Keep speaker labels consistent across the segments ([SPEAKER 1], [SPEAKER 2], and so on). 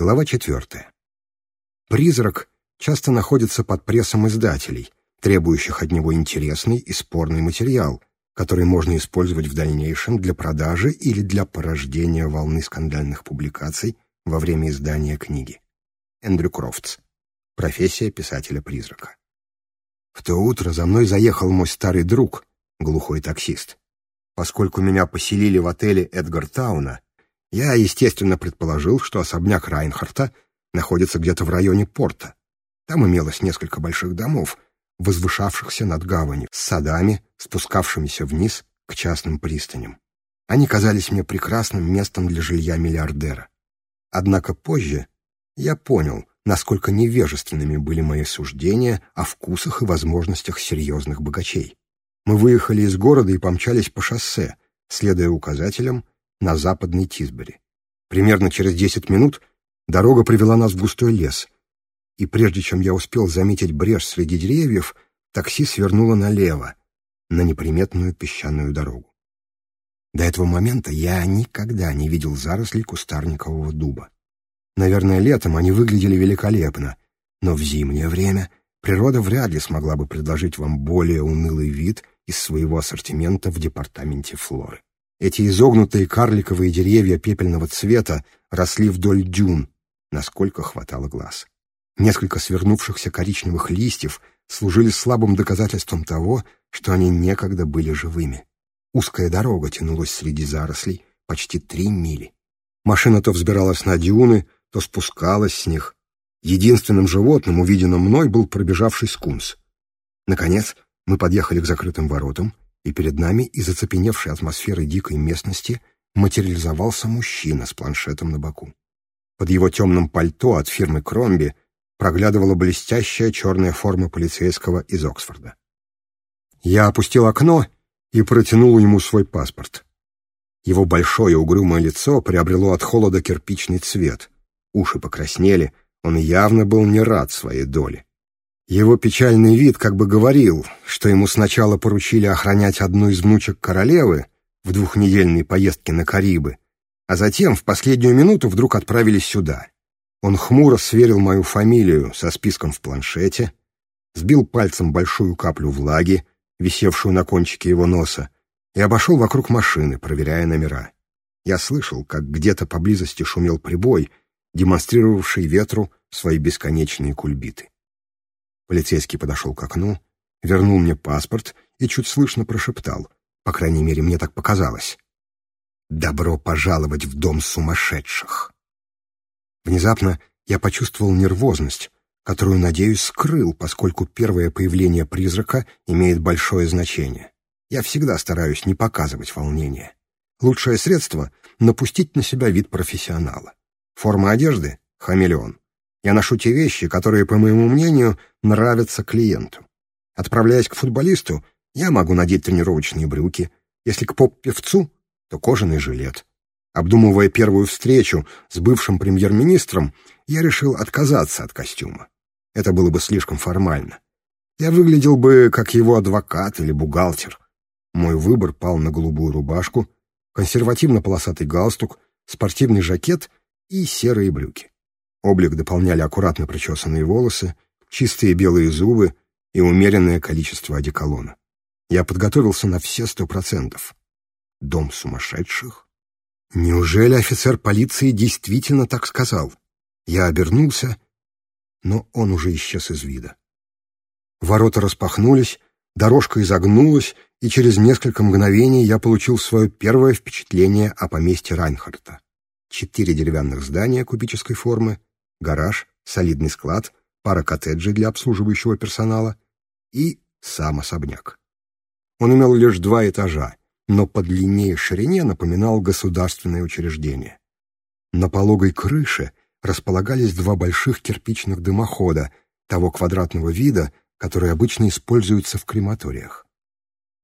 [SPEAKER 1] Глава четвертая. Призрак часто находится под прессом издателей, требующих от него интересный и спорный материал, который можно использовать в дальнейшем для продажи или для порождения волны скандальных публикаций во время издания книги. Эндрю Крофтс. Профессия писателя-призрака. В то утро за мной заехал мой старый друг, глухой таксист. Поскольку меня поселили в отеле Эдгар Тауна, я, естественно, предположил, что особняк Райнхарта находится где-то в районе порта. Там имелось несколько больших домов, возвышавшихся над гаванью, с садами, спускавшимися вниз к частным пристаням. Они казались мне прекрасным местом для жилья миллиардера. Однако позже я понял, насколько невежественными были мои суждения о вкусах и возможностях серьезных богачей. Мы выехали из города и помчались по шоссе, следуя указателям — на западной Тисбери. Примерно через десять минут дорога привела нас в густой лес, и прежде чем я успел заметить брешь среди деревьев, такси свернуло налево, на неприметную песчаную дорогу. До этого момента я никогда не видел зарослей кустарникового дуба. Наверное, летом они выглядели великолепно, но в зимнее время природа вряд ли смогла бы предложить вам более унылый вид из своего ассортимента в департаменте флоры. Эти изогнутые карликовые деревья пепельного цвета росли вдоль дюн, насколько хватало глаз. Несколько свернувшихся коричневых листьев служили слабым доказательством того, что они некогда были живыми. Узкая дорога тянулась среди зарослей почти три мили. Машина то взбиралась на дюны, то спускалась с них. Единственным животным, увиденным мной, был пробежавший скунс. Наконец, мы подъехали к закрытым воротам — и перед нами из оцепеневшей атмосферы дикой местности материализовался мужчина с планшетом на боку. Под его темным пальто от фирмы «Кромби» проглядывала блестящая черная форма полицейского из Оксфорда. Я опустил окно и протянул ему свой паспорт. Его большое угрюмое лицо приобрело от холода кирпичный цвет. Уши покраснели, он явно был не рад своей доли. Его печальный вид как бы говорил, что ему сначала поручили охранять одну из внучек королевы в двухнедельной поездке на Карибы, а затем в последнюю минуту вдруг отправились сюда. Он хмуро сверил мою фамилию со списком в планшете, сбил пальцем большую каплю влаги, висевшую на кончике его носа, и обошел вокруг машины, проверяя номера. Я слышал, как где-то поблизости шумел прибой, демонстрировавший ветру свои бесконечные кульбиты. Полицейский подошел к окну, вернул мне паспорт и чуть слышно прошептал. По крайней мере, мне так показалось. «Добро пожаловать в дом сумасшедших!» Внезапно я почувствовал нервозность, которую, надеюсь, скрыл, поскольку первое появление призрака имеет большое значение. Я всегда стараюсь не показывать волнение. Лучшее средство — напустить на себя вид профессионала. Форма одежды — хамелеон. Я ношу те вещи, которые, по моему мнению, нравятся клиенту. Отправляясь к футболисту, я могу надеть тренировочные брюки. Если к поп-певцу, то кожаный жилет. Обдумывая первую встречу с бывшим премьер-министром, я решил отказаться от костюма. Это было бы слишком формально. Я выглядел бы как его адвокат или бухгалтер. Мой выбор пал на голубую рубашку, консервативно-полосатый галстук, спортивный жакет и серые брюки. Облик дополняли аккуратно причесанные волосы, чистые белые зубы и умеренное количество одеколона. Я подготовился на все сто процентов. Дом сумасшедших? Неужели офицер полиции действительно так сказал? Я обернулся, но он уже исчез из вида. Ворота распахнулись, дорожка изогнулась, и через несколько мгновений я получил свое первое впечатление о поместье Райнхарта. Четыре деревянных здания кубической формы, гараж, солидный склад, пара коттеджей для обслуживающего персонала и сам особняк. Он имел лишь два этажа, но по длине и ширине напоминал государственное учреждение. На пологой крыше располагались два больших кирпичных дымохода того квадратного вида, который обычно используется в крематориях.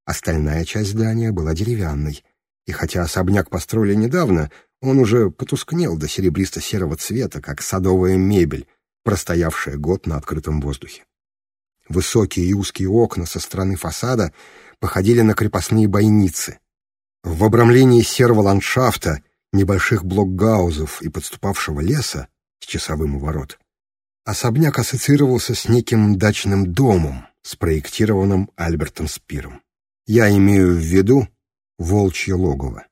[SPEAKER 1] Остальная часть здания была деревянной, и хотя особняк построили недавно, он уже потускнел до серебристо-серого цвета, как садовая мебель, простоявшая год на открытом воздухе. Высокие и узкие окна со стороны фасада походили на крепостные бойницы. В обрамлении серого ландшафта, небольших блокгаузов и подступавшего леса с часовым у ворот, особняк ассоциировался с неким дачным домом, спроектированным Альбертом Спиром. Я имею в виду волчье логово.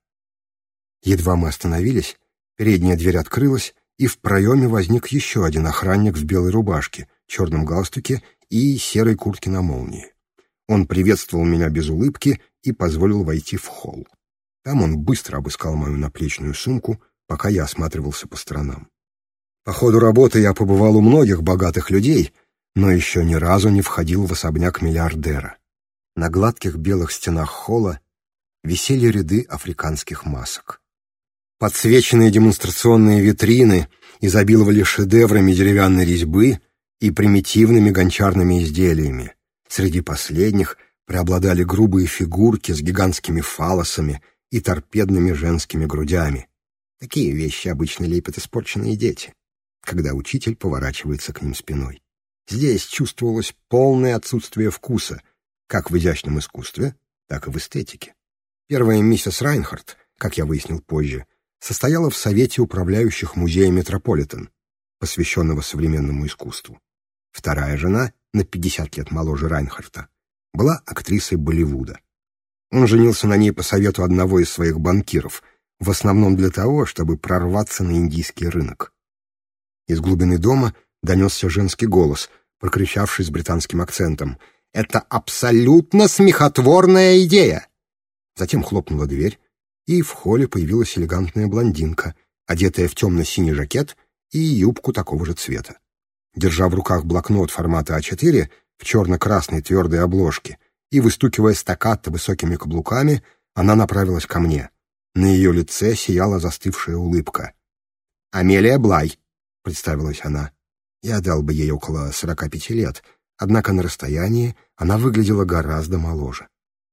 [SPEAKER 1] Едва мы остановились, передняя дверь открылась, и в проеме возник еще один охранник в белой рубашке, черном галстуке и серой куртке на молнии. Он приветствовал меня без улыбки и позволил войти в холл. Там он быстро обыскал мою наплечную сумку, пока я осматривался по сторонам. По ходу работы я побывал у многих богатых людей, но еще ни разу не входил в особняк миллиардера. На гладких белых стенах холла висели ряды африканских масок. Подсвеченные демонстрационные витрины изобиловали шедеврами деревянной резьбы и примитивными гончарными изделиями. Среди последних преобладали грубые фигурки с гигантскими фалосами и торпедными женскими грудями. Такие вещи обычно лепят испорченные дети, когда учитель поворачивается к ним спиной. Здесь чувствовалось полное отсутствие вкуса, как в изящном искусстве, так и в эстетике. Первая миссис Райнхард, как я выяснил позже, состояла в Совете управляющих музея «Метрополитен», посвященного современному искусству. Вторая жена, на 50 лет моложе Райнхарта, была актрисой Болливуда. Он женился на ней по совету одного из своих банкиров, в основном для того, чтобы прорваться на индийский рынок. Из глубины дома донесся женский голос, прокричавший с британским акцентом. «Это абсолютно смехотворная идея!» Затем хлопнула дверь, и в холле появилась элегантная блондинка, одетая в темно-синий жакет и юбку такого же цвета. Держа в руках блокнот формата А4 в черно-красной твердой обложке и выстукивая стаккато высокими каблуками, она направилась ко мне. На ее лице сияла застывшая улыбка. «Амелия Блай», — представилась она. Я дал бы ей около сорока пяти лет, однако на расстоянии она выглядела гораздо моложе.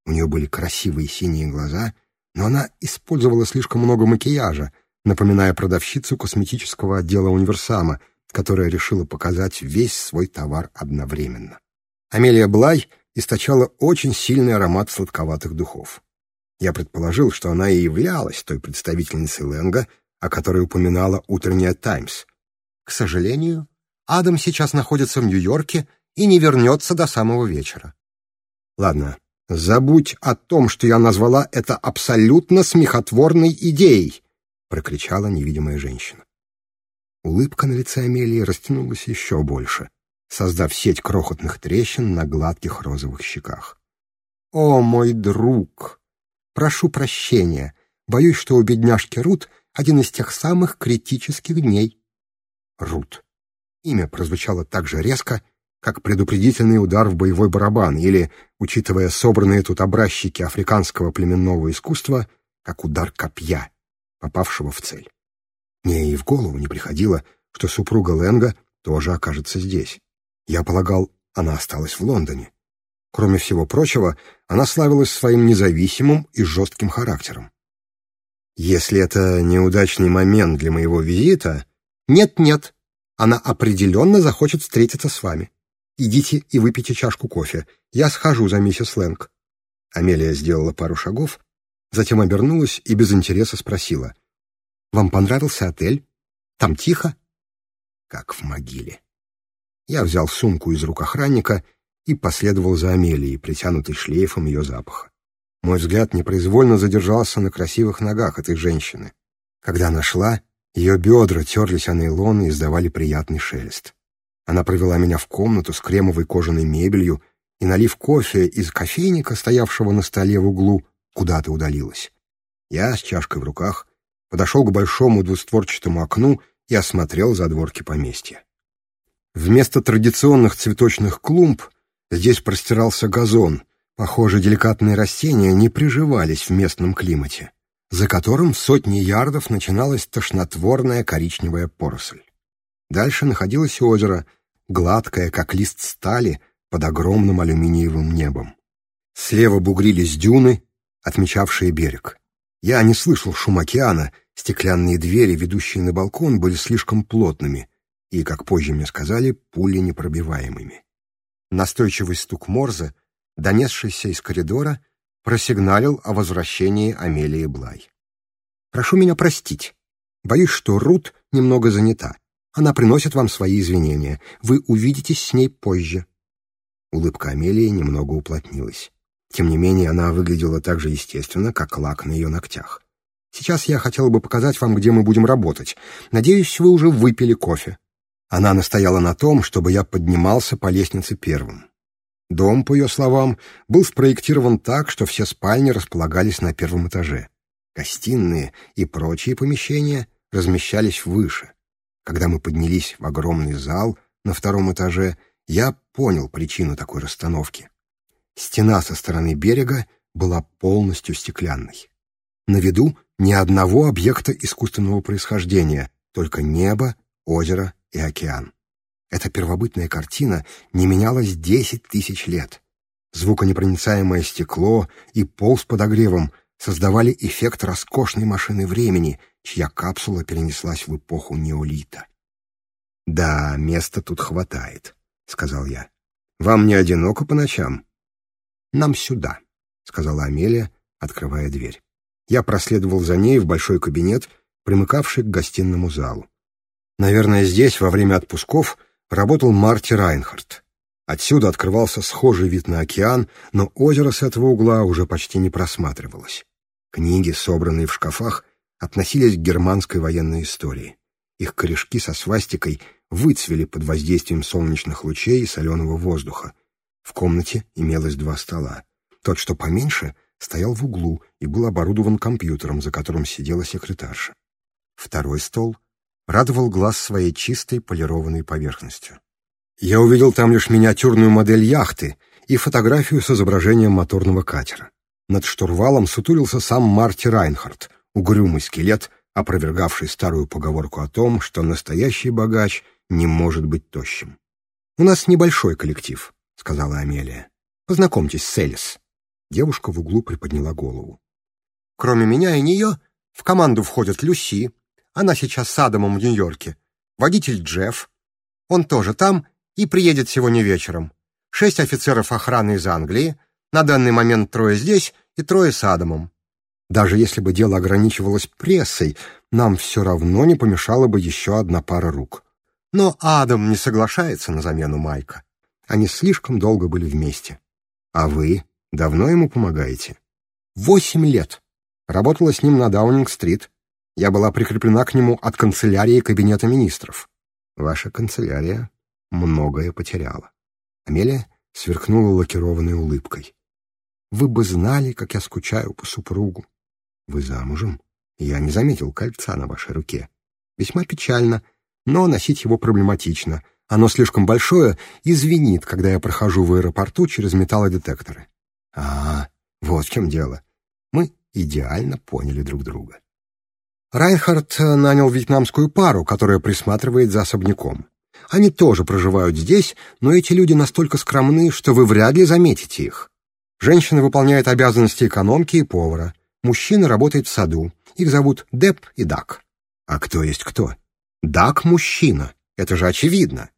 [SPEAKER 1] У нее были красивые синие глаза — но она использовала слишком много макияжа, напоминая продавщицу косметического отдела универсама, которая решила показать весь свой товар одновременно. Амелия Блай источала очень сильный аромат сладковатых духов. Я предположил, что она и являлась той представительницей Лэнга, о которой упоминала утренняя «Таймс». К сожалению, Адам сейчас находится в Нью-Йорке и не вернется до самого вечера. Ладно, «Забудь о том, что я назвала это абсолютно смехотворной идеей!» — прокричала невидимая женщина. Улыбка на лице Амелии растянулась еще больше, создав сеть крохотных трещин на гладких розовых щеках. «О, мой друг! Прошу прощения. Боюсь, что у бедняжки Рут один из тех самых критических дней». «Рут». Имя прозвучало так же резко, как предупредительный удар в боевой барабан или, учитывая собранные тут образчики африканского племенного искусства, как удар копья, попавшего в цель. Мне и в голову не приходило, что супруга Ленга тоже окажется здесь. Я полагал, она осталась в Лондоне. Кроме всего прочего, она славилась своим независимым и жестким характером. Если это неудачный момент для моего визита... Нет-нет, она определенно захочет встретиться с вами. Идите и выпейте чашку кофе. Я схожу за миссис Лэнг». Амелия сделала пару шагов, затем обернулась и без интереса спросила. «Вам понравился отель? Там тихо?» «Как в могиле». Я взял сумку из рук охранника и последовал за Амелией, притянутой шлейфом ее запаха. Мой взгляд непроизвольно задержался на красивых ногах этой женщины. Когда она шла, ее бедра терлись о нейлон и издавали приятный шелест. Она провела меня в комнату с кремовой кожаной мебелью и, налив кофе из кофейника, стоявшего на столе в углу, куда-то удалилась. Я с чашкой в руках подошел к большому двустворчатому окну и осмотрел задворки поместья. Вместо традиционных цветочных клумб здесь простирался газон. Похоже, деликатные растения не приживались в местном климате, за которым в сотни ярдов начиналась тошнотворная коричневая поросль. Дальше находилось озеро — гладкая, как лист стали, под огромным алюминиевым небом. Слева бугрились дюны, отмечавшие берег. Я не слышал шум океана, стеклянные двери, ведущие на балкон, были слишком плотными и, как позже мне сказали, пули непробиваемыми. Настойчивый стук Морзе, донесшийся из коридора, просигналил о возвращении Амелии Блай. «Прошу меня простить. Боюсь, что Рут немного занята. Она приносит вам свои извинения. Вы увидитесь с ней позже». Улыбка Амелии немного уплотнилась. Тем не менее, она выглядела так же естественно, как лак на ее ногтях. «Сейчас я хотел бы показать вам, где мы будем работать. Надеюсь, вы уже выпили кофе». Она настояла на том, чтобы я поднимался по лестнице первым. Дом, по ее словам, был спроектирован так, что все спальни располагались на первом этаже. Гостиные и прочие помещения размещались выше — когда мы поднялись в огромный зал на втором этаже, я понял причину такой расстановки. Стена со стороны берега была полностью стеклянной. На виду ни одного объекта искусственного происхождения, только небо, озеро и океан. Эта первобытная картина не менялась десять тысяч лет. Звуконепроницаемое стекло и пол с подогревом создавали эффект роскошной машины времени, чья капсула перенеслась в эпоху неолита. «Да, места тут хватает», — сказал я. «Вам не одиноко по ночам?» «Нам сюда», — сказала Амелия, открывая дверь. Я проследовал за ней в большой кабинет, примыкавший к гостиному залу. Наверное, здесь во время отпусков работал Марти Райнхард. Отсюда открывался схожий вид на океан, но озеро с этого угла уже почти не просматривалось. Книги, собранные в шкафах, относились к германской военной истории. Их корешки со свастикой выцвели под воздействием солнечных лучей и соленого воздуха. В комнате имелось два стола. Тот, что поменьше, стоял в углу и был оборудован компьютером, за которым сидела секретарша. Второй стол радовал глаз своей чистой полированной поверхностью. Я увидел там лишь миниатюрную модель яхты и фотографию с изображением моторного катера. Над штурвалом сутулился сам Марти Райнхард — угрюмый скелет, опровергавший старую поговорку о том, что настоящий богач не может быть тощим. «У нас небольшой коллектив», — сказала Амелия. «Познакомьтесь с Элис». Девушка в углу приподняла голову. «Кроме меня и нее, в команду входят Люси, она сейчас с Адамом в Нью-Йорке, водитель Джефф, он тоже там и приедет сегодня вечером. Шесть офицеров охраны из Англии, на данный момент трое здесь и трое с Адамом. Даже если бы дело ограничивалось прессой, нам все равно не помешала бы еще одна пара рук. Но Адам не соглашается на замену Майка. Они слишком долго были вместе. А вы давно ему помогаете? Восемь лет. Работала с ним на Даунинг-стрит. Я была прикреплена к нему от канцелярии Кабинета министров. Ваша канцелярия многое потеряла. Амелия сверкнула лакированной улыбкой. Вы бы знали, как я скучаю по супругу. «Вы замужем? Я не заметил кольца на вашей руке. Весьма печально, но носить его проблематично. Оно слишком большое и звенит, когда я прохожу в аэропорту через металлодетекторы». «А, вот в чем дело. Мы идеально поняли друг друга». Райнхард нанял вьетнамскую пару, которая присматривает за особняком. Они тоже проживают здесь, но эти люди настолько скромны, что вы вряд ли заметите их. Женщина выполняет обязанности экономки и повара. Мужчина работает в саду. Их зовут Деп и Дак. А кто есть кто? Дак — мужчина. Это же очевидно.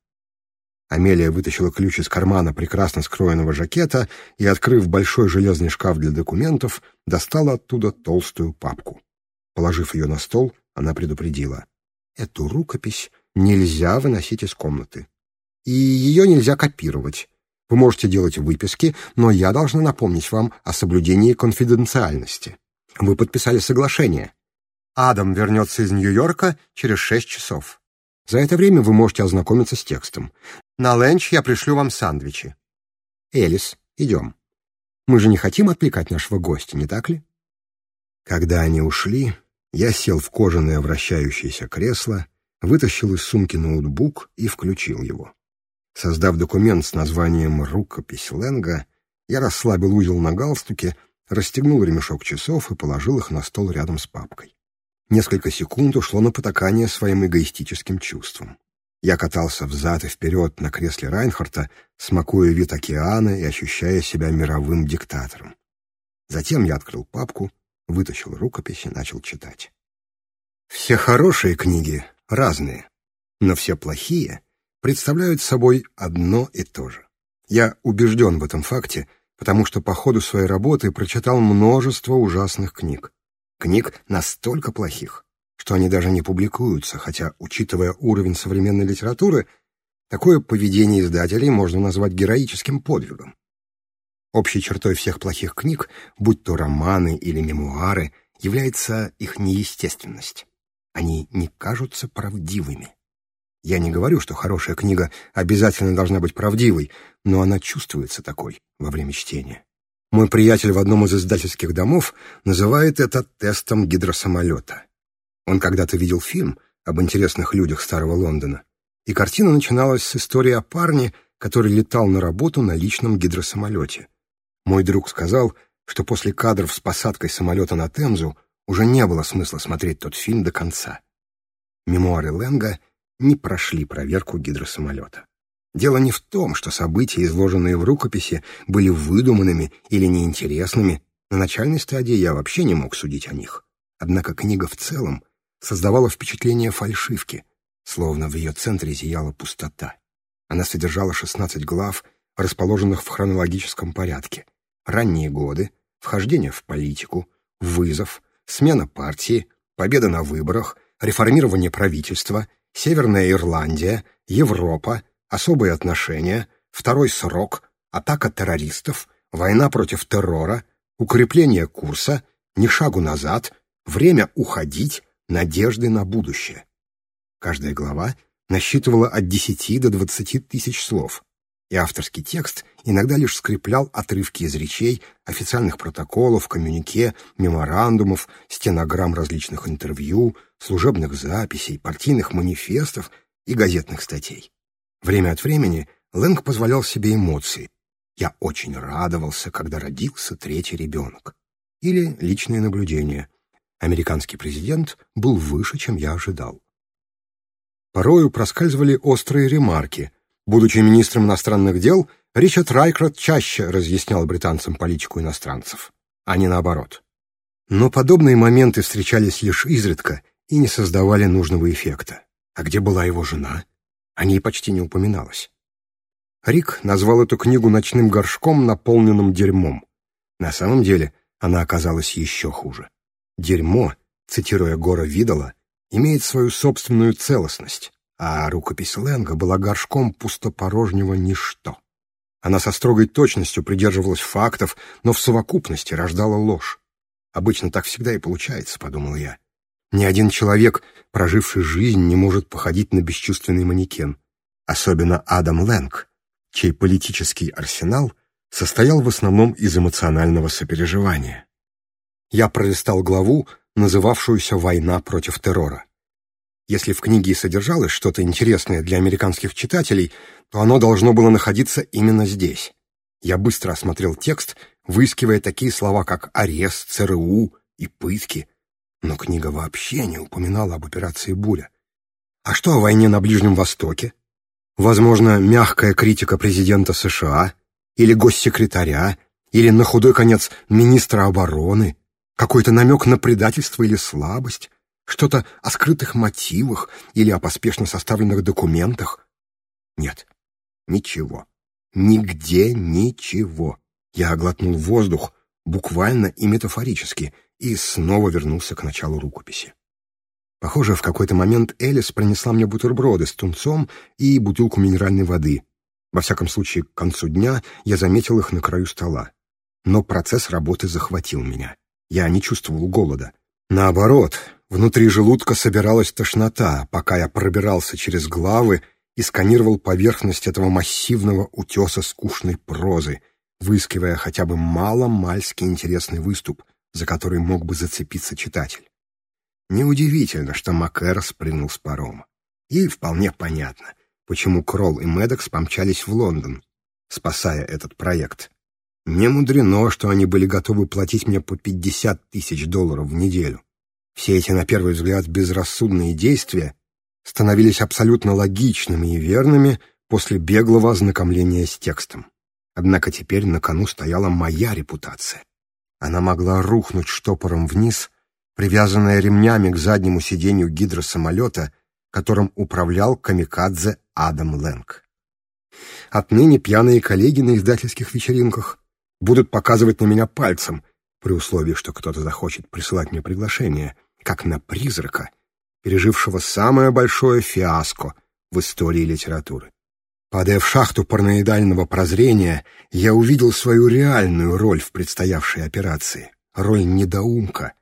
[SPEAKER 1] Амелия вытащила ключ из кармана прекрасно скроенного жакета и, открыв большой железный шкаф для документов, достала оттуда толстую папку. Положив ее на стол, она предупредила. «Эту рукопись нельзя выносить из комнаты. И ее нельзя копировать. Вы можете делать выписки, но я должна напомнить вам о соблюдении конфиденциальности. Вы подписали соглашение. Адам вернется из Нью-Йорка через шесть часов. За это время вы можете ознакомиться с текстом. На ленч я пришлю вам сандвичи. Элис, идем. Мы же не хотим отвлекать нашего гостя, не так ли? Когда они ушли, я сел в кожаное вращающееся кресло, вытащил из сумки ноутбук и включил его. Создав документ с названием «Рукопись Ленга», я расслабил узел на галстуке — расстегнул ремешок часов и положил их на стол рядом с папкой. Несколько секунд ушло на потакание своим эгоистическим чувством. Я катался взад и вперед на кресле Райнхарта, смакуя вид океана и ощущая себя мировым диктатором. Затем я открыл папку, вытащил рукопись и начал читать. Все хорошие книги разные, но все плохие представляют собой одно и то же. Я убежден в этом факте — потому что по ходу своей работы прочитал множество ужасных книг. Книг настолько плохих, что они даже не публикуются, хотя, учитывая уровень современной литературы, такое поведение издателей можно назвать героическим подвигом. Общей чертой всех плохих книг, будь то романы или мемуары, является их неестественность. Они не кажутся правдивыми. Я не говорю, что хорошая книга обязательно должна быть правдивой, но она чувствуется такой во время чтения. Мой приятель в одном из издательских домов называет это тестом гидросамолета. Он когда-то видел фильм об интересных людях старого Лондона, и картина начиналась с истории о парне, который летал на работу на личном гидросамолете. Мой друг сказал, что после кадров с посадкой самолета на Темзу уже не было смысла смотреть тот фильм до конца. Мемуары Лэнга — не прошли проверку гидросамолета. Дело не в том, что события, изложенные в рукописи, были выдуманными или неинтересными. На начальной стадии я вообще не мог судить о них. Однако книга в целом создавала впечатление фальшивки, словно в ее центре зияла пустота. Она содержала 16 глав, расположенных в хронологическом порядке. Ранние годы, вхождение в политику, вызов, смена партии, победа на выборах, реформирование правительства — Северная Ирландия, Европа, особые отношения, второй срок, атака террористов, война против террора, укрепление курса, ни шагу назад, время уходить, надежды на будущее. Каждая глава насчитывала от 10 до 20 тысяч слов и авторский текст иногда лишь скреплял отрывки из речей, официальных протоколов, коммюнике, меморандумов, стенограмм различных интервью, служебных записей, партийных манифестов и газетных статей. Время от времени Лэнг позволял себе эмоции. «Я очень радовался, когда родился третий ребенок». Или личные наблюдения. «Американский президент был выше, чем я ожидал». Порою проскальзывали острые ремарки — Будучи министром иностранных дел, Ричард Райкрот чаще разъяснял британцам политику иностранцев, а не наоборот. Но подобные моменты встречались лишь изредка и не создавали нужного эффекта. А где была его жена? О ней почти не упоминалось. Рик назвал эту книгу ночным горшком, наполненным дерьмом. На самом деле она оказалась еще хуже. Дерьмо, цитируя Гора Видала, имеет свою собственную целостность а рукопись Лэнга была горшком пустопорожнего ничто. Она со строгой точностью придерживалась фактов, но в совокупности рождала ложь. «Обычно так всегда и получается», — подумал я. «Ни один человек, проживший жизнь, не может походить на бесчувственный манекен. Особенно Адам Лэнг, чей политический арсенал состоял в основном из эмоционального сопереживания». Я пролистал главу, называвшуюся «Война против террора». Если в книге и содержалось что-то интересное для американских читателей, то оно должно было находиться именно здесь. Я быстро осмотрел текст, выискивая такие слова, как «арест», «ЦРУ» и «пытки». Но книга вообще не упоминала об операции «Буря». А что о войне на Ближнем Востоке? Возможно, мягкая критика президента США или госсекретаря, или, на худой конец, министра обороны, какой-то намек на предательство или слабость что-то о скрытых мотивах или о поспешно составленных документах. Нет, ничего. Нигде ничего. Я оглотнул воздух, буквально и метафорически, и снова вернулся к началу рукописи. Похоже, в какой-то момент Элис принесла мне бутерброды с тунцом и бутылку минеральной воды. Во всяком случае, к концу дня я заметил их на краю стола. Но процесс работы захватил меня. Я не чувствовал голода. Наоборот, Внутри желудка собиралась тошнота, пока я пробирался через главы и сканировал поверхность этого массивного утеса скучной прозы, выискивая хотя бы мало-мальски интересный выступ, за который мог бы зацепиться читатель. Неудивительно, что Макэр спрыгнул с парома. и вполне понятно, почему Кролл и Медокс помчались в Лондон, спасая этот проект. Не мудрено, что они были готовы платить мне по 50 тысяч долларов в неделю. Все эти, на первый взгляд, безрассудные действия становились абсолютно логичными и верными после беглого ознакомления с текстом. Однако теперь на кону стояла моя репутация. Она могла рухнуть штопором вниз, привязанная ремнями к заднему сиденью гидросамолета, которым управлял камикадзе Адам Лэнг. Отныне пьяные коллеги на издательских вечеринках будут показывать на меня пальцем, при условии, что кто-то захочет присылать мне приглашение, как на призрака, пережившего самое большое фиаско в истории литературы. Падая в шахту параноидального прозрения, я увидел свою реальную роль в предстоявшей операции, роль недоумка,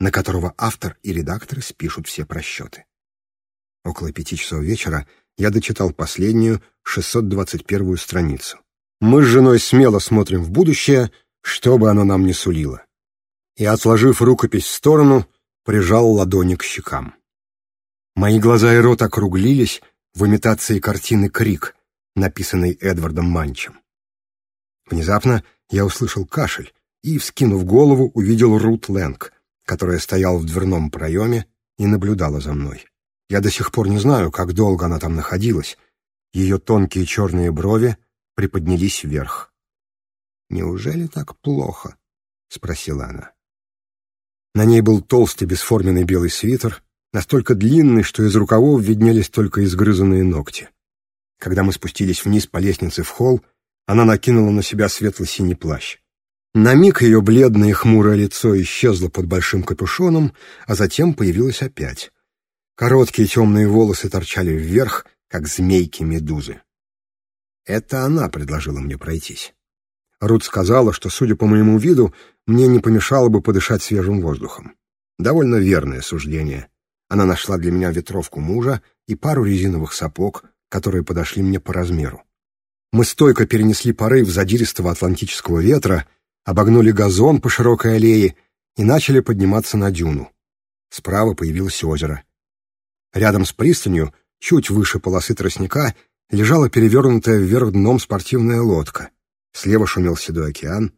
[SPEAKER 1] на которого автор и редакторы спишут все просчеты. Около пяти часов вечера я дочитал последнюю, 621-ю страницу. Мы с женой смело смотрим в будущее, что бы оно нам ни сулило. И, отложив рукопись в сторону, прижал ладони к щекам. Мои глаза и рот округлились в имитации картины «Крик», написанной Эдвардом Манчем. Внезапно я услышал кашель и, вскинув голову, увидел Рут Лэнг, которая стояла в дверном проеме и наблюдала за мной. Я до сих пор не знаю, как долго она там находилась. Ее тонкие черные брови приподнялись вверх. «Неужели так плохо?» — спросила она. На ней был толстый бесформенный белый свитер, настолько длинный, что из рукавов виднелись только изгрызанные ногти. Когда мы спустились вниз по лестнице в холл, она накинула на себя светло-синий плащ. На миг ее бледное и хмурое лицо исчезло под большим капюшоном, а затем появилось опять. Короткие темные волосы торчали вверх, как змейки медузы. Это она предложила мне пройтись. Рут сказала, что, судя по моему виду, мне не помешало бы подышать свежим воздухом. Довольно верное суждение. Она нашла для меня ветровку мужа и пару резиновых сапог, которые подошли мне по размеру. Мы стойко перенесли порыв задиристого атлантического ветра, обогнули газон по широкой аллее и начали подниматься на дюну. Справа появилось озеро. Рядом с пристанью, чуть выше полосы тростника, лежала перевернутая вверх дном спортивная лодка — Слева шумел седой океан.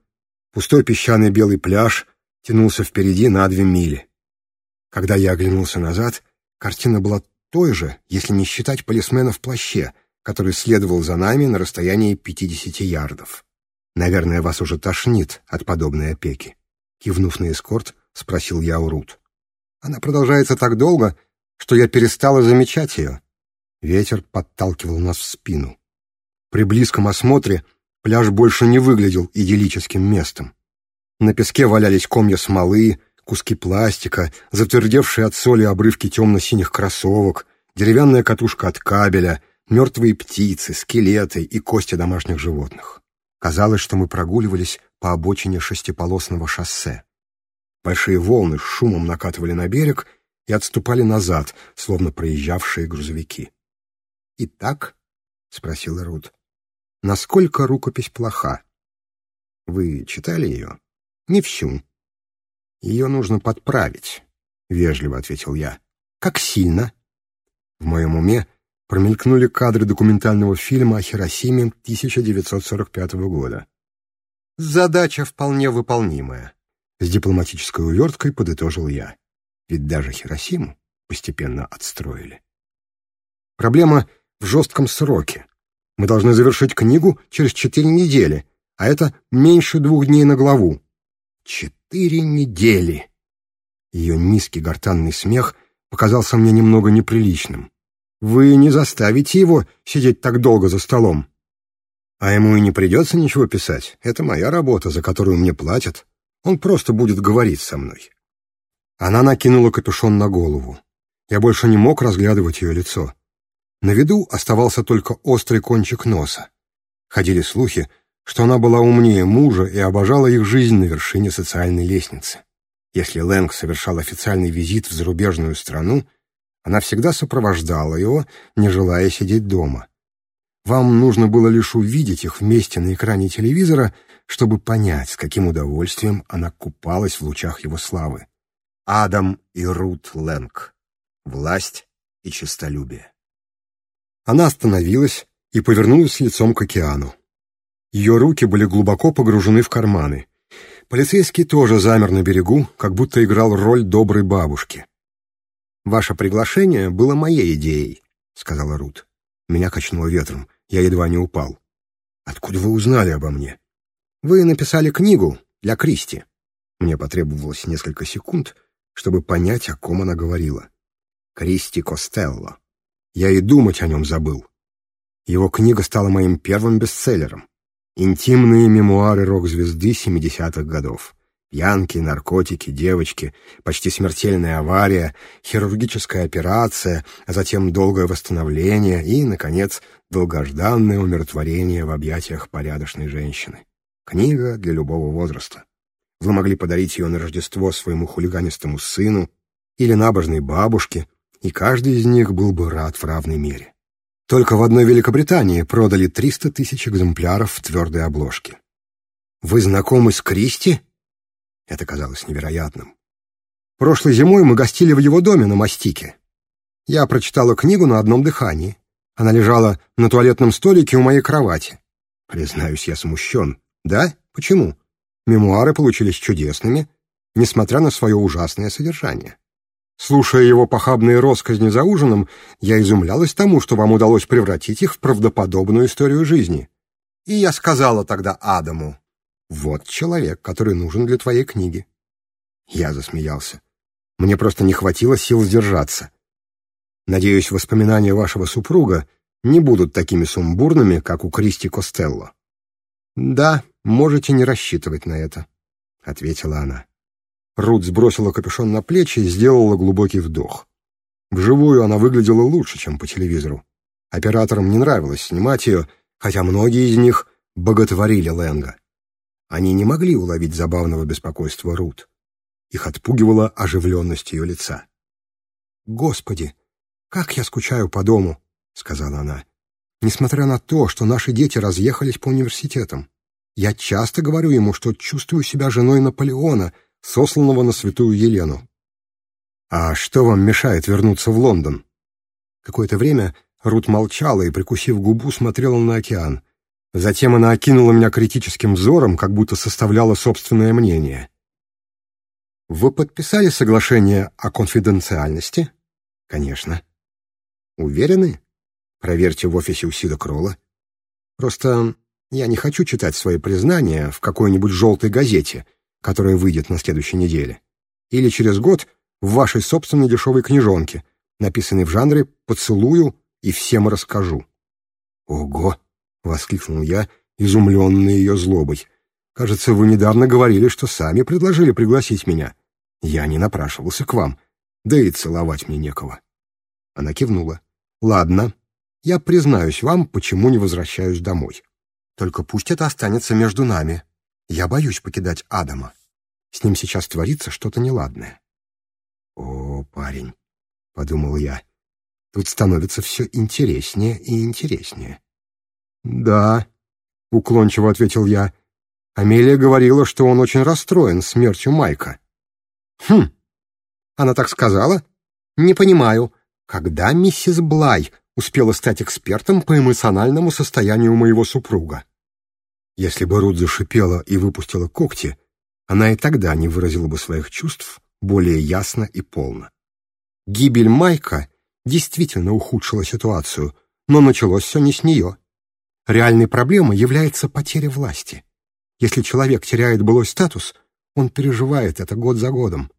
[SPEAKER 1] Пустой песчаный белый пляж тянулся впереди на две мили. Когда я оглянулся назад, картина была той же, если не считать полисмена в плаще, который следовал за нами на расстоянии 50 ярдов. «Наверное, вас уже тошнит от подобной опеки», — кивнув на эскорт, спросил я у Рут. «Она продолжается так долго, что я перестала замечать ее». Ветер подталкивал нас в спину. При близком осмотре Пляж больше не выглядел идиллическим местом. На песке валялись комья смолы, куски пластика, затвердевшие от соли обрывки темно-синих кроссовок, деревянная катушка от кабеля, мертвые птицы, скелеты и кости домашних животных. Казалось, что мы прогуливались по обочине шестиполосного шоссе. Большие волны с шумом накатывали на берег и отступали назад, словно проезжавшие грузовики. «Итак?» — спросила Рут насколько рукопись плоха. Вы читали ее? Не всю. Ее нужно подправить, — вежливо ответил я. Как сильно? В моем уме промелькнули кадры документального фильма о Хиросиме 1945 года. Задача вполне выполнимая. С дипломатической уверткой подытожил я. Ведь даже Хиросиму постепенно отстроили. Проблема в жестком сроке, мы должны завершить книгу через четыре недели, а это меньше двух дней на главу. Четыре недели! Ее низкий гортанный смех показался мне немного неприличным. Вы не заставите его сидеть так долго за столом. А ему и не придется ничего писать. Это моя работа, за которую мне платят. Он просто будет говорить со мной. Она накинула капюшон на голову. Я больше не мог разглядывать ее лицо. На виду оставался только острый кончик носа. Ходили слухи, что она была умнее мужа и обожала их жизнь на вершине социальной лестницы. Если Лэнг совершал официальный визит в зарубежную страну, она всегда сопровождала его, не желая сидеть дома. Вам нужно было лишь увидеть их вместе на экране телевизора, чтобы понять, с каким удовольствием она купалась в лучах его славы. Адам и Рут Лэнг. Власть и честолюбие. Она остановилась и повернулась лицом к океану. Ее руки были глубоко погружены в карманы. Полицейский тоже замер на берегу, как будто играл роль доброй бабушки. «Ваше приглашение было моей идеей», — сказала Рут. Меня качнуло ветром, я едва не упал. «Откуда вы узнали обо мне?» «Вы написали книгу для Кристи». Мне потребовалось несколько секунд, чтобы понять, о ком она говорила. «Кристи Костелло». Я и думать о нем забыл. Его книга стала моим первым бестселлером. Интимные мемуары рок-звезды 70-х годов. Пьянки, наркотики, девочки, почти смертельная авария, хирургическая операция, а затем долгое восстановление и, наконец, долгожданное умиротворение в объятиях порядочной женщины. Книга для любого возраста. Вы могли подарить ее на Рождество своему хулиганистому сыну или набожной бабушке, и каждый из них был бы рад в равной мере. Только в одной Великобритании продали 300 тысяч экземпляров в твердой обложке. «Вы знакомы с Кристи?» Это казалось невероятным. «Прошлой зимой мы гостили в его доме на мастике. Я прочитала книгу на одном дыхании. Она лежала на туалетном столике у моей кровати. Признаюсь, я смущен. Да? Почему? Мемуары получились чудесными, несмотря на свое ужасное содержание. Слушая его похабные росказни за ужином, я изумлялась тому, что вам удалось превратить их в правдоподобную историю жизни. И я сказала тогда Адаму, «Вот человек, который нужен для твоей книги». Я засмеялся. Мне просто не хватило сил сдержаться. Надеюсь, воспоминания вашего супруга не будут такими сумбурными, как у Кристи Костелло. «Да, можете не рассчитывать на это», — ответила она. Рут сбросила капюшон на плечи и сделала глубокий вдох. Вживую она выглядела лучше, чем по телевизору. Операторам не нравилось снимать ее, хотя многие из них боготворили Лэнга. Они не могли уловить забавного беспокойства Рут. Их отпугивала оживленность ее лица. «Господи, как я скучаю по дому!» — сказала она. «Несмотря на то, что наши дети разъехались по университетам, я часто говорю ему, что чувствую себя женой Наполеона — сосланного на святую Елену. «А что вам мешает вернуться в Лондон?» Какое-то время Рут молчала и, прикусив губу, смотрела на океан. Затем она окинула меня критическим взором, как будто составляла собственное мнение. «Вы подписали соглашение о конфиденциальности?» «Конечно». «Уверены?» «Проверьте в офисе у Сида Кролла». «Просто я не хочу читать свои признания в какой-нибудь желтой газете, которая выйдет на следующей неделе, или через год в вашей собственной дешевой книжонке, написанной в жанре «Поцелую и всем расскажу». «Ого!» — воскликнул я, изумленный ее злобой. «Кажется, вы недавно говорили, что сами предложили пригласить меня. Я не напрашивался к вам, да и целовать мне некого». Она кивнула. «Ладно, я признаюсь вам, почему не возвращаюсь домой. Только пусть это останется между нами». Я боюсь покидать Адама. С ним сейчас творится что-то неладное. «О, парень», — подумал я, — «тут становится все интереснее и интереснее». «Да», — уклончиво ответил я, — «Амелия говорила, что он очень расстроен смертью Майка». «Хм, она так сказала? Не понимаю, когда миссис Блай успела стать экспертом по эмоциональному состоянию моего супруга?» Если бы Рут зашипела и выпустила когти, она и тогда не выразила бы своих чувств более ясно и полно. Гибель Майка действительно ухудшила ситуацию, но началось все не с нее. Реальной проблемой является потеря власти. Если человек теряет былой статус, он переживает это год за годом.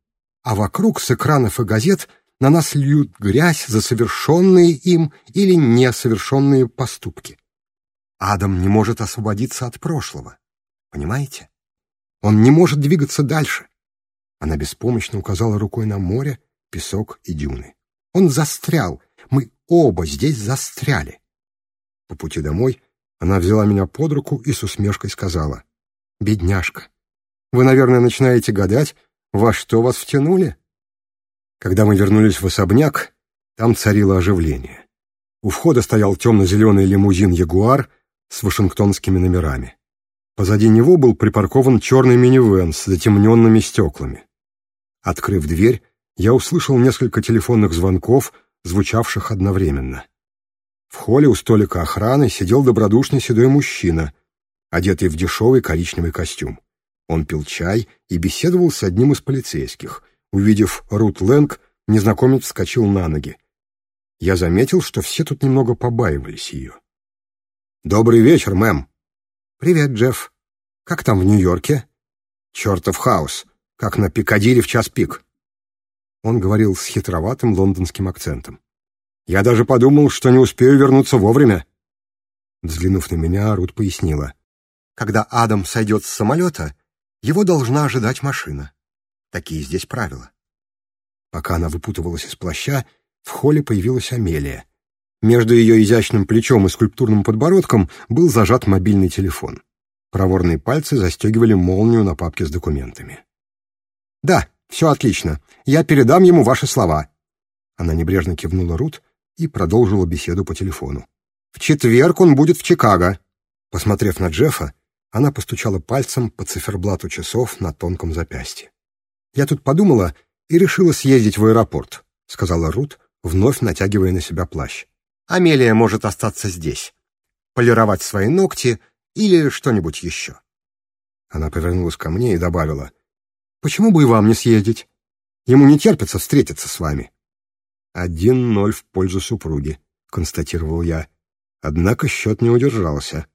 [SPEAKER 1] А вокруг с экранов и газет на нас льют грязь за совершенные им или несовершенные поступки. Адам не может освободиться от прошлого. Понимаете? Он не может двигаться дальше. Она беспомощно указала рукой на море, песок и дюны. Он застрял. Мы оба здесь застряли. По пути домой она взяла меня под руку и с усмешкой сказала. «Бедняжка, вы, наверное, начинаете гадать, во что вас втянули?» Когда мы вернулись в особняк, там царило оживление. У входа стоял темно-зеленый лимузин «Ягуар», с вашингтонскими номерами. Позади него был припаркован черный минивэн с затемненными стеклами. Открыв дверь, я услышал несколько телефонных звонков, звучавших одновременно. В холле у столика охраны сидел добродушный седой мужчина, одетый в дешевый коричневый костюм. Он пил чай и беседовал с одним из полицейских. Увидев Рут Лэнг, незнакомец вскочил на ноги. Я заметил, что все тут немного побаивались ее. «Добрый вечер, мэм». «Привет, Джефф. Как там в Нью-Йорке?» «Чертов хаос. Как на Пикадилли в час пик». Он говорил с хитроватым лондонским акцентом. «Я даже подумал, что не успею вернуться вовремя». Взглянув на меня, Рут пояснила. «Когда Адам сойдет с самолета, его должна ожидать машина. Такие здесь правила». Пока она выпутывалась из плаща, в холле появилась Амелия — между ее изящным плечом и скульптурным подбородком был зажат мобильный телефон. Проворные пальцы застегивали молнию на папке с документами. «Да, все отлично. Я передам ему ваши слова». Она небрежно кивнула Рут и продолжила беседу по телефону. «В четверг он будет в Чикаго». Посмотрев на Джеффа, она постучала пальцем по циферблату часов на тонком запястье. «Я тут подумала и решила съездить в аэропорт», — сказала Рут, вновь натягивая на себя плащ. Амелия может остаться здесь, полировать свои ногти или что-нибудь еще. Она повернулась ко мне и добавила, «Почему бы и вам не съездить? Ему не терпится встретиться с вами». «Один ноль в пользу супруги», — констатировал я. Однако счет не удержался.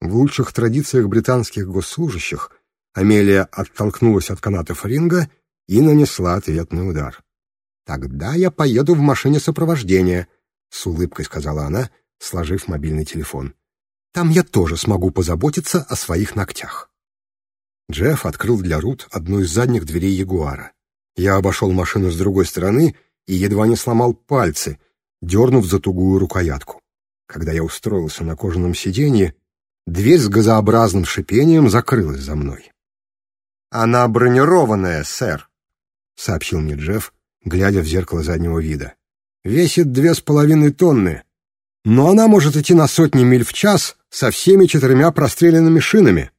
[SPEAKER 1] В лучших традициях британских госслужащих Амелия оттолкнулась от каната ринга и нанесла ответный удар. «Тогда я поеду в машине сопровождения», — с улыбкой сказала она, сложив мобильный телефон. «Там я тоже смогу позаботиться о своих ногтях». Джефф открыл для Рут одну из задних дверей Ягуара. Я обошел машину с другой стороны и едва не сломал пальцы, дернув за тугую рукоятку. Когда я устроился на кожаном сиденье, дверь с газообразным шипением закрылась за мной. «Она бронированная, сэр», — сообщил мне Джефф, глядя в зеркало заднего вида весит две с половиной тонны, но она может идти на сотни миль в час со всеми четырьмя простреленными шинами.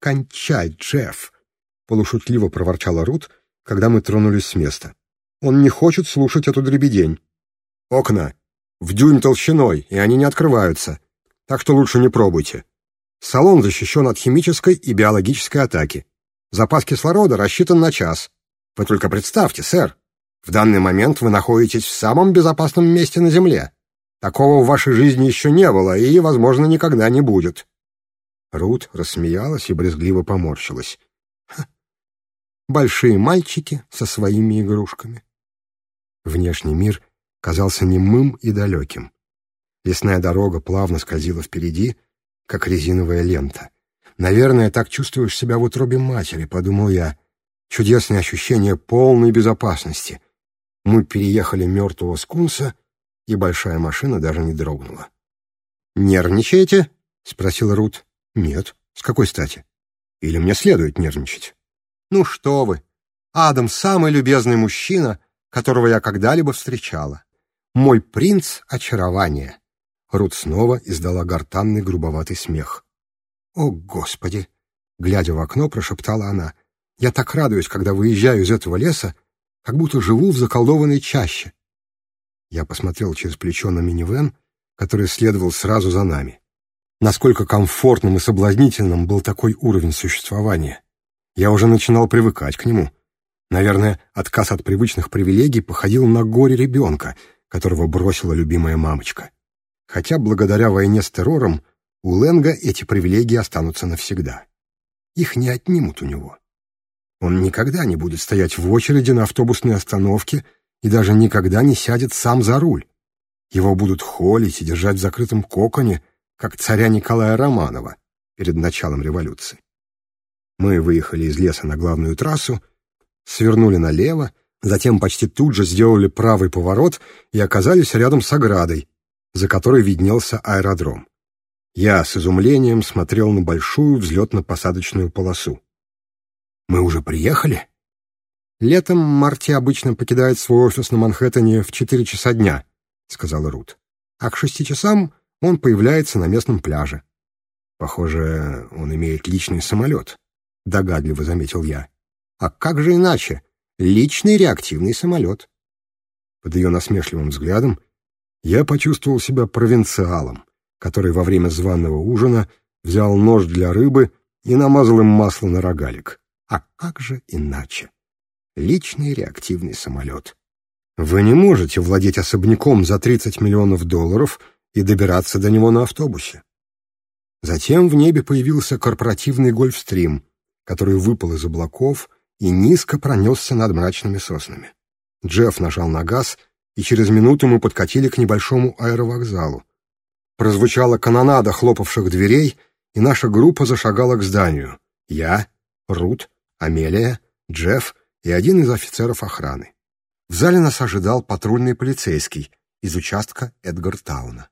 [SPEAKER 1] «Кончай, Джефф!» — полушутливо проворчала Рут, когда мы тронулись с места. «Он не хочет слушать эту дребедень. Окна в дюйм толщиной, и они не открываются, так что лучше не пробуйте. Салон защищен от химической и биологической атаки. Запас кислорода рассчитан на час. Вы только представьте, сэр, в данный момент вы находитесь в самом безопасном месте на Земле. Такого в вашей жизни еще не было и, возможно, никогда не будет». Рут рассмеялась и брезгливо поморщилась. Ха. «Большие мальчики со своими игрушками». Внешний мир казался немым и далеким. Лесная дорога плавно скользила впереди, как резиновая лента. «Наверное, так чувствуешь себя в утробе матери», — подумал я. Чудесное ощущение полной безопасности — мы переехали мертвого скунса, и большая машина даже не дрогнула. «Нервничаете?» — спросил Рут. «Нет. С какой стати? Или мне следует нервничать?» «Ну что вы! Адам — самый любезный мужчина, которого я когда-либо встречала. Мой принц очарования!» Рут снова издала гортанный грубоватый смех. «О, Господи!» — глядя в окно, прошептала она. «Я так радуюсь, когда выезжаю из этого леса как будто живу в заколдованной чаще. Я посмотрел через плечо на минивэн, который следовал сразу за нами. Насколько комфортным и соблазнительным был такой уровень существования. Я уже начинал привыкать к нему. Наверное, отказ от привычных привилегий походил на горе ребенка, которого бросила любимая мамочка. Хотя благодаря войне с террором у Ленга эти привилегии останутся навсегда. Их не отнимут у него. Он никогда не будет стоять в очереди на автобусной остановке и даже никогда не сядет сам за руль. Его будут холить и держать в закрытом коконе, как царя Николая Романова перед началом революции. Мы выехали из леса на главную трассу, свернули налево, затем почти тут же сделали правый поворот и оказались рядом с оградой, за которой виднелся аэродром. Я с изумлением смотрел на большую взлетно-посадочную полосу. Мы уже приехали?» «Летом Марти обычно покидает свой офис на Манхэттене в четыре часа дня», — сказала Рут. «А к шести часам он появляется на местном пляже». «Похоже, он имеет личный самолет», — догадливо заметил я. «А как же иначе? Личный реактивный самолет». Под ее насмешливым взглядом я почувствовал себя провинциалом, который во время званого ужина взял нож для рыбы и намазал им масло на рогалик. А как же иначе? Личный реактивный самолет. Вы не можете владеть особняком за 30 миллионов долларов и добираться до него на автобусе. Затем в небе появился корпоративный «Гольфстрим», который выпал из облаков и низко пронесся над мрачными соснами. Джефф нажал на газ, и через минуту мы подкатили к небольшому аэровокзалу. Прозвучала канонада хлопавших дверей, и наша группа зашагала к зданию. Я, Рут, Амелия, Джефф и один из офицеров охраны. В зале нас ожидал патрульный полицейский из участка Эдгартауна.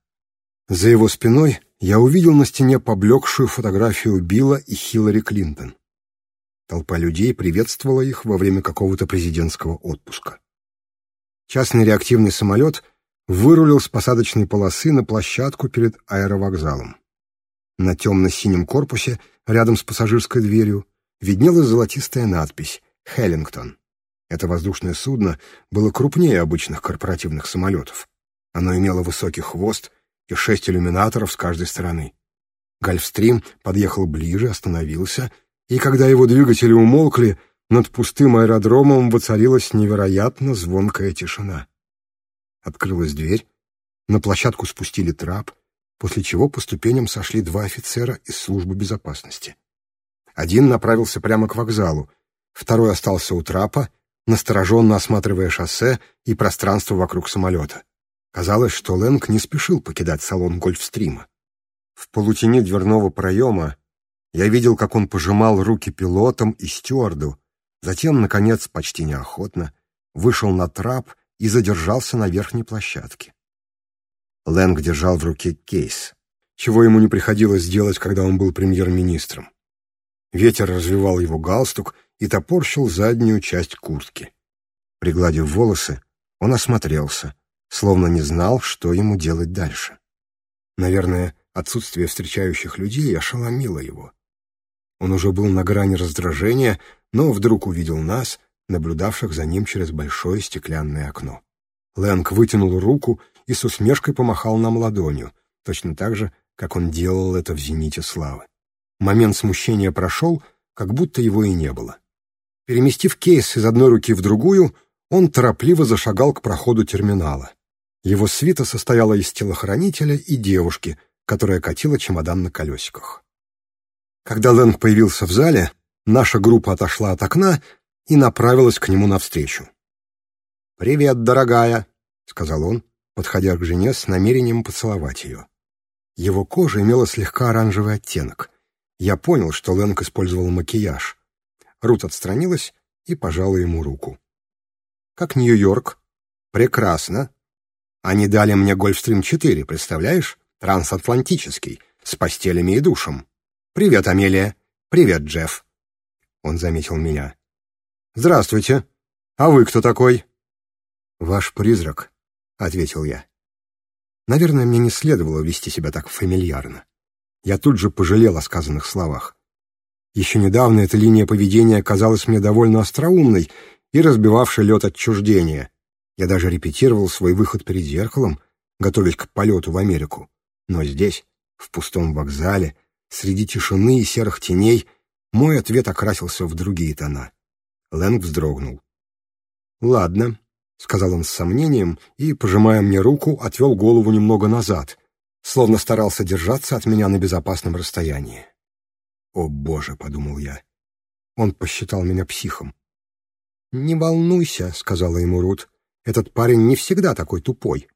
[SPEAKER 1] За его спиной я увидел на стене поблекшую фотографию Билла и Хиллари Клинтон. Толпа людей приветствовала их во время какого-то президентского отпуска. Частный реактивный самолет вырулил с посадочной полосы на площадку перед аэровокзалом. На темно-синем корпусе, рядом с пассажирской дверью, виднелась золотистая надпись «Хеллингтон». Это воздушное судно было крупнее обычных корпоративных самолетов. Оно имело высокий хвост и шесть иллюминаторов с каждой стороны. Гольфстрим подъехал ближе, остановился, и когда его двигатели умолкли, над пустым аэродромом воцарилась невероятно звонкая тишина. Открылась дверь, на площадку спустили трап, после чего по ступеням сошли два офицера из службы безопасности. Один направился прямо к вокзалу, второй остался у трапа, настороженно осматривая шоссе и пространство вокруг самолета. Казалось, что Лэнг не спешил покидать салон гольфстрима. В полутени дверного проема я видел, как он пожимал руки пилотам и стюарду, затем, наконец, почти неохотно, вышел на трап и задержался на верхней площадке. Лэнг держал в руке кейс, чего ему не приходилось делать, когда он был премьер-министром. Ветер развивал его галстук и топорщил заднюю часть куртки. Пригладив волосы, он осмотрелся, словно не знал, что ему делать дальше. Наверное, отсутствие встречающих людей ошеломило его. Он уже был на грани раздражения, но вдруг увидел нас, наблюдавших за ним через большое стеклянное окно. Лэнг вытянул руку и с усмешкой помахал нам ладонью, точно так же, как он делал это в «Зените славы». Момент смущения прошел, как будто его и не было. Переместив кейс из одной руки в другую, он торопливо зашагал к проходу терминала. Его свита состояла из телохранителя и девушки, которая катила чемодан на колесиках. Когда Лэнг появился в зале, наша группа отошла от окна и направилась к нему навстречу. «Привет, дорогая», — сказал он, подходя к жене с намерением поцеловать ее. Его кожа имела слегка оранжевый оттенок — я понял, что Лэнг использовал макияж. Рут отстранилась и пожала ему руку. «Как Нью-Йорк?» «Прекрасно. Они дали мне «Гольфстрим-4», представляешь? Трансатлантический, с постелями и душем. Привет, Амелия. Привет, Джефф». Он заметил меня. «Здравствуйте. А вы кто такой?» «Ваш призрак», — ответил я. Наверное, мне не следовало вести себя так фамильярно. Я тут же пожалел о сказанных словах. Еще недавно эта линия поведения казалась мне довольно остроумной и разбивавшей лед отчуждения. Я даже репетировал свой выход перед зеркалом, готовясь к полету в Америку. Но здесь, в пустом вокзале, среди тишины и серых теней, мой ответ окрасился в другие тона. Лэнг вздрогнул. «Ладно», — сказал он с сомнением и, пожимая мне руку, отвел голову немного назад, словно старался держаться от меня на безопасном расстоянии. «О, Боже!» — подумал я. Он посчитал меня психом. «Не волнуйся», — сказала ему Рут. «Этот парень не всегда такой тупой».